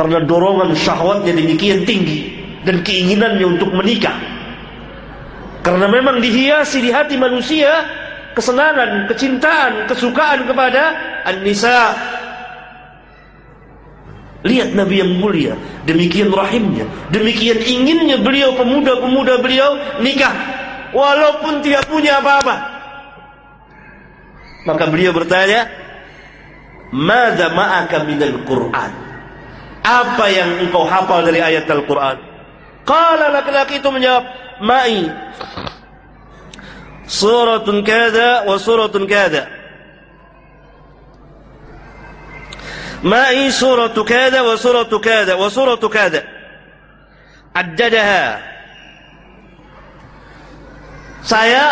karena dorongan syahwatnya demikian tinggi dan keinginannya untuk menikah. Karena memang dihiasi di hati manusia kesenangan, kecintaan, kesukaan kepada an-nisa. Lihat Nabi yang mulia, demikian rahimnya, demikian inginnya beliau pemuda-pemuda beliau nikah walaupun tidak punya apa-apa. Maka beliau bertanya, "Madza ma'aka minal Qur'an?" Apa yang engkau hafal dari ayat Al-Qur'an? Qala laki-laki itu menjawab, "Ma'i suratun kada wa suratun kada." Ma'i suratu kada wa suratu kada wa suratu kada. Addadaha. Saya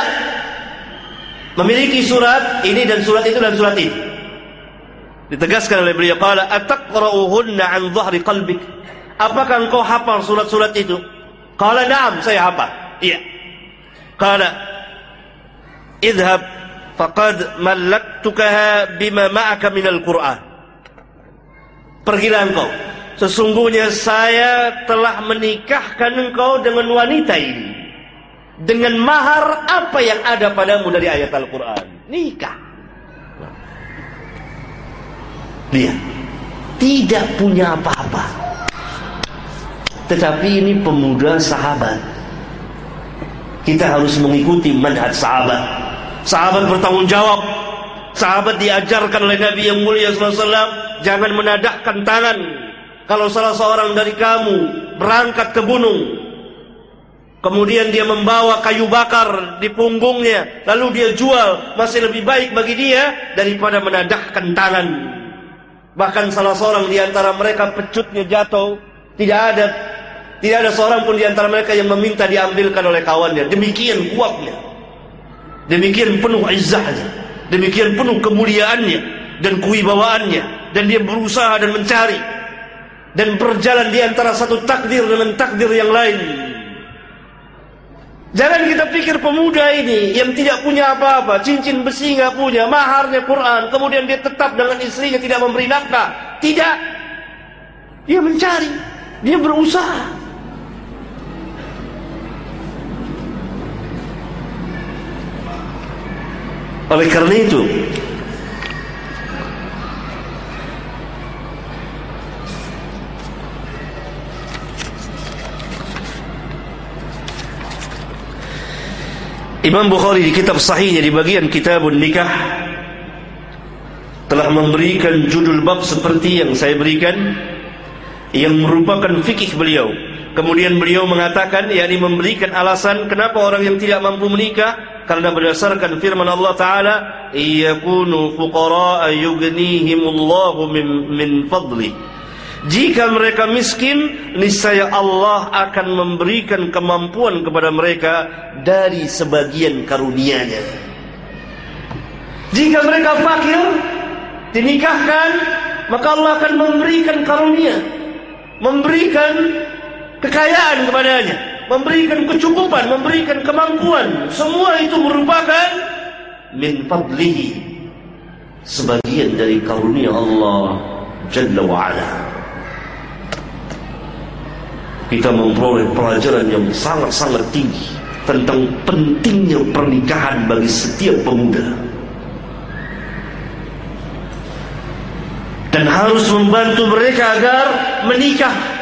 memiliki surat ini dan surat itu dan surat itu. Ditegaskan oleh beliau qala ataqra'uhunna an dhahri qalbik. Apakah engkau hafal surat-surat itu? Qala na'am, saya hafal. Iya. Qala idhab faqad mallaktukaha bima ma'aka minal Qur'an. Pergilah engkau. Sesungguhnya saya telah menikahkan engkau dengan wanita ini. Dengan mahar apa yang ada padamu dari ayat Al-Quran. Nikah. Dia tidak punya apa-apa. Tetapi ini pemuda sahabat. Kita harus mengikuti manhaj sahabat. Sahabat bertanggung jawab. Sahabat diajarkan oleh Nabi yang mulia SAW. Jangan menadahkan tangan. Kalau salah seorang dari kamu berangkat ke gunung. Kemudian dia membawa kayu bakar di punggungnya. Lalu dia jual. Masih lebih baik bagi dia daripada menadahkan tangan. Bahkan salah seorang di antara mereka pecutnya jatuh. Tidak ada tidak ada seorang pun di antara mereka yang meminta diambilkan oleh kawannya. Demikian kuatnya. Demikian penuh izzahnya. Demikian penuh kemuliaannya dan kewibawaannya dan dia berusaha dan mencari dan berjalan di antara satu takdir dengan takdir yang lain. Jangan kita pikir pemuda ini yang tidak punya apa-apa, cincin besi nggak punya, maharnya Quran, kemudian dia tetap dengan istrinya tidak memberi nafkah. Tidak. Dia mencari, dia berusaha. Oleh karena itu, Imam Bukhari di kitab sahihnya di bagian kitabun nikah telah memberikan judul bab seperti yang saya berikan yang merupakan fikih beliau. Kemudian beliau mengatakan yakni memberikan alasan kenapa orang yang tidak mampu menikah karena berdasarkan firman Allah taala iyakunu fuqara yughnihimullahu min min fadli jika mereka miskin niscaya Allah akan memberikan kemampuan kepada mereka dari sebagian karunia-Nya jika mereka fakir dinikahkan maka Allah akan memberikan karunia memberikan kekayaan kepadanya memberikan kecukupan, memberikan kemampuan. Semua itu merupakan min fadlihi. Sebagian dari karunia Allah Jalla wa'ala. Kita memperoleh pelajaran yang sangat-sangat tinggi tentang pentingnya pernikahan bagi setiap pemuda. Dan harus membantu mereka agar menikah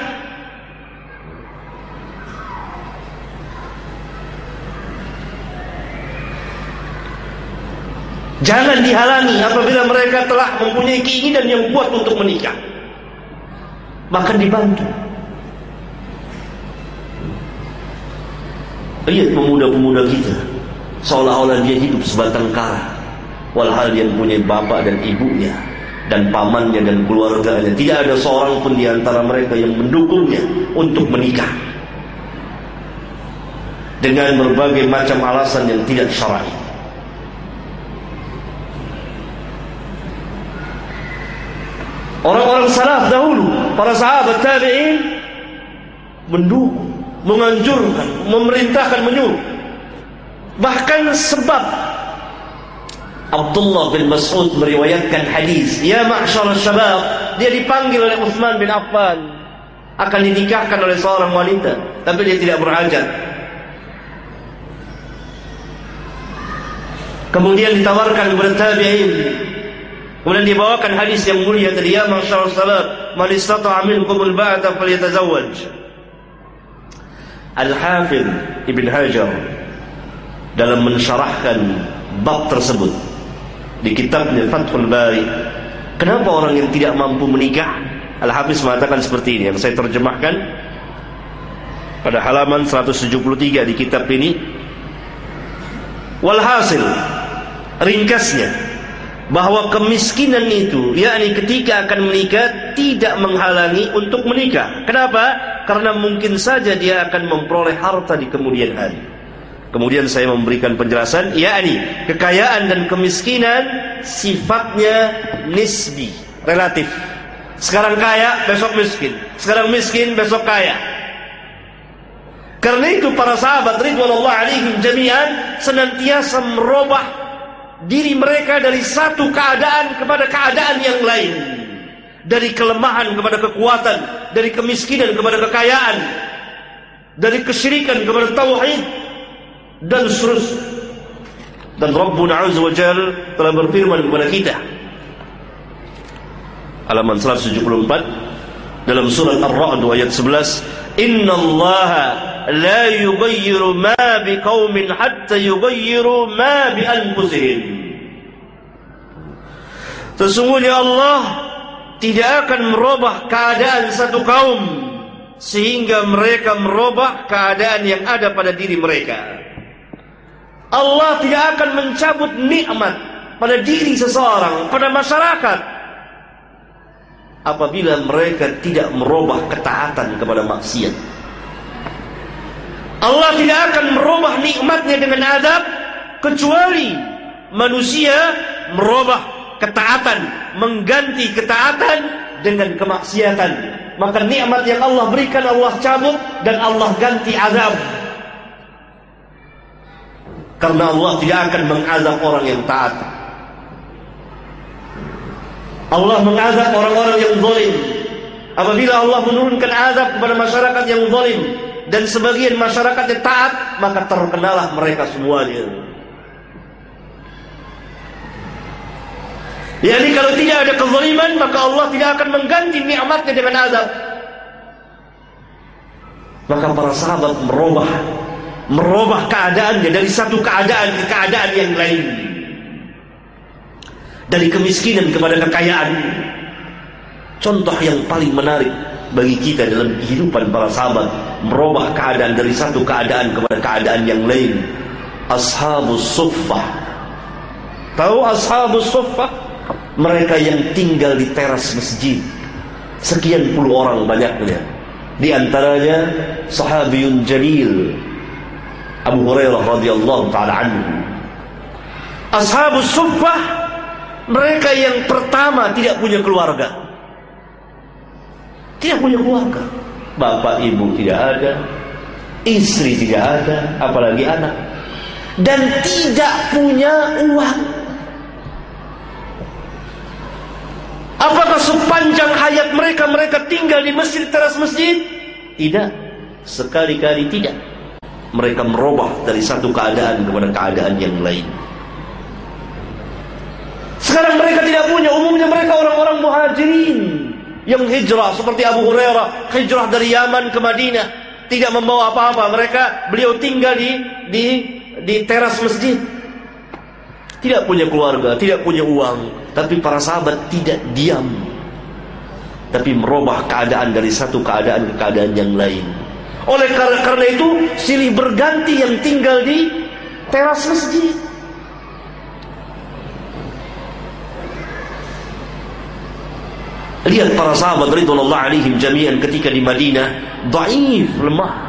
Jangan dihalangi apabila mereka telah mempunyai keinginan yang kuat untuk menikah. Bahkan dibantu. Lihat pemuda-pemuda kita seolah-olah dia hidup sebatang kara. Walhal dia mempunyai bapak dan ibunya dan pamannya dan keluarganya. Tidak ada seorang pun di antara mereka yang mendukungnya untuk menikah. Dengan berbagai macam alasan yang tidak syar'i. Orang-orang salaf dahulu, para sahabat tabi'in mendukung, menganjurkan, memerintahkan menyuruh. Bahkan sebab Abdullah bin Mas'ud meriwayatkan hadis, "Ya ma'syar syabab, dia dipanggil oleh Utsman bin Affan akan dinikahkan oleh seorang wanita, tapi dia tidak berhajat. Kemudian ditawarkan kepada tabi'in. Kemudian dibawakan hadis yang mulia tadi ya masyaallah salat man istata'a minkum al-ba'da falyatazawwaj. Al-Hafidh Ibn Hajar dalam mensyarahkan bab tersebut di kitabnya Fathul Bari. Kenapa orang yang tidak mampu menikah? Al-Hafiz mengatakan seperti ini yang saya terjemahkan pada halaman 173 di kitab ini. Walhasil ringkasnya bahwa kemiskinan itu yakni ketika akan menikah tidak menghalangi untuk menikah. Kenapa karena mungkin saja dia akan memperoleh harta di kemudian hari Kemudian saya memberikan penjelasan, yakni kekayaan dan kemiskinan sifatnya nisbi, relatif. Sekarang kaya, besok miskin. Sekarang miskin, besok kaya. Karena itu para sahabat ridwanullah alaihim jami'an senantiasa merubah diri mereka dari satu keadaan kepada keadaan yang lain. Dari kelemahan kepada kekuatan, dari kemiskinan kepada kekayaan, dari kesyirikan kepada tauhid, dan seterusnya. Dan Rabbuna Azza wa Jal telah berfirman kepada kita. Halaman 174 dalam surat Ar-Ra'd ayat 11, "Inna Allah la yughayyiru ma biqaumin hatta yughayyiru ma bi anfusihim." Sesungguhnya Allah tidak akan merubah keadaan satu kaum sehingga mereka merubah keadaan yang ada pada diri mereka. Allah tidak akan mencabut nikmat pada diri seseorang, pada masyarakat apabila mereka tidak merubah ketaatan kepada maksiat. Allah tidak akan merubah nikmatnya dengan adab kecuali manusia merubah ketaatan, mengganti ketaatan dengan kemaksiatan. Maka nikmat yang Allah berikan Allah cabut dan Allah ganti azab. Karena Allah tidak akan mengazab orang yang taat. Allah mengazab orang-orang yang zalim. Apabila Allah menurunkan azab kepada masyarakat yang zalim dan sebagian masyarakat yang taat, maka terkenalah mereka semuanya. Yani kalau tidak ada kezaliman, maka Allah tidak akan mengganti nikmatnya dengan azab. Maka para sahabat merubah merubah keadaannya dari satu keadaan ke keadaan yang lain. Dari kemiskinan kepada kekayaan. Contoh yang paling menarik bagi kita dalam kehidupan para sahabat merubah keadaan dari satu keadaan kepada keadaan yang lain. Ashabus suffah. Tahu ashabus suffah mereka yang tinggal di teras masjid sekian puluh orang banyaknya di antaranya sahabiyun jalil Abu Hurairah radhiyallahu taala anhu. Ashabus suffah mereka yang pertama tidak punya keluarga. Tidak punya keluarga. Bapak ibu tidak ada, istri tidak ada, apalagi anak. Dan tidak punya uang. Apakah sepanjang hayat mereka mereka tinggal di masjid teras masjid? Tidak. Sekali-kali tidak mereka merubah dari satu keadaan kepada keadaan yang lain. Sekarang mereka tidak punya, umumnya mereka orang-orang muhajirin yang hijrah seperti Abu Hurairah hijrah dari Yaman ke Madinah tidak membawa apa-apa. Mereka beliau tinggal di di di teras masjid. Tidak punya keluarga, tidak punya uang, tapi para sahabat tidak diam. Tapi merubah keadaan dari satu keadaan ke keadaan yang lain. Oleh karena, karena itu silih berganti yang tinggal di teras masjid. Lihat para sahabat ridwanullah alaihim jami'an ketika di Madinah dhaif, lemah.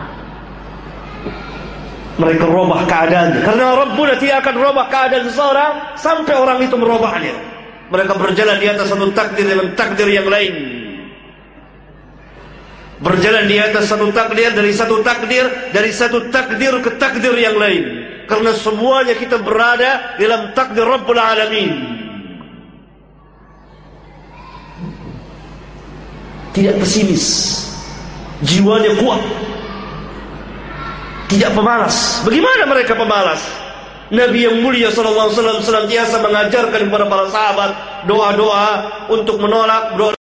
Mereka robah keadaan karena Rabbuna tidak akan robah keadaan seseorang sampai orang itu merubahnya. Mereka berjalan di atas satu takdir dengan takdir yang lain berjalan di atas satu takdir dari satu takdir dari satu takdir ke takdir yang lain karena semuanya kita berada dalam takdir Rabbul Alamin tidak pesimis. Jiwanya kuat. Tidak pemalas. Bagaimana mereka pemalas? Nabi yang mulia sallallahu alaihi wasallam senantiasa mengajarkan kepada para sahabat doa-doa untuk menolak doa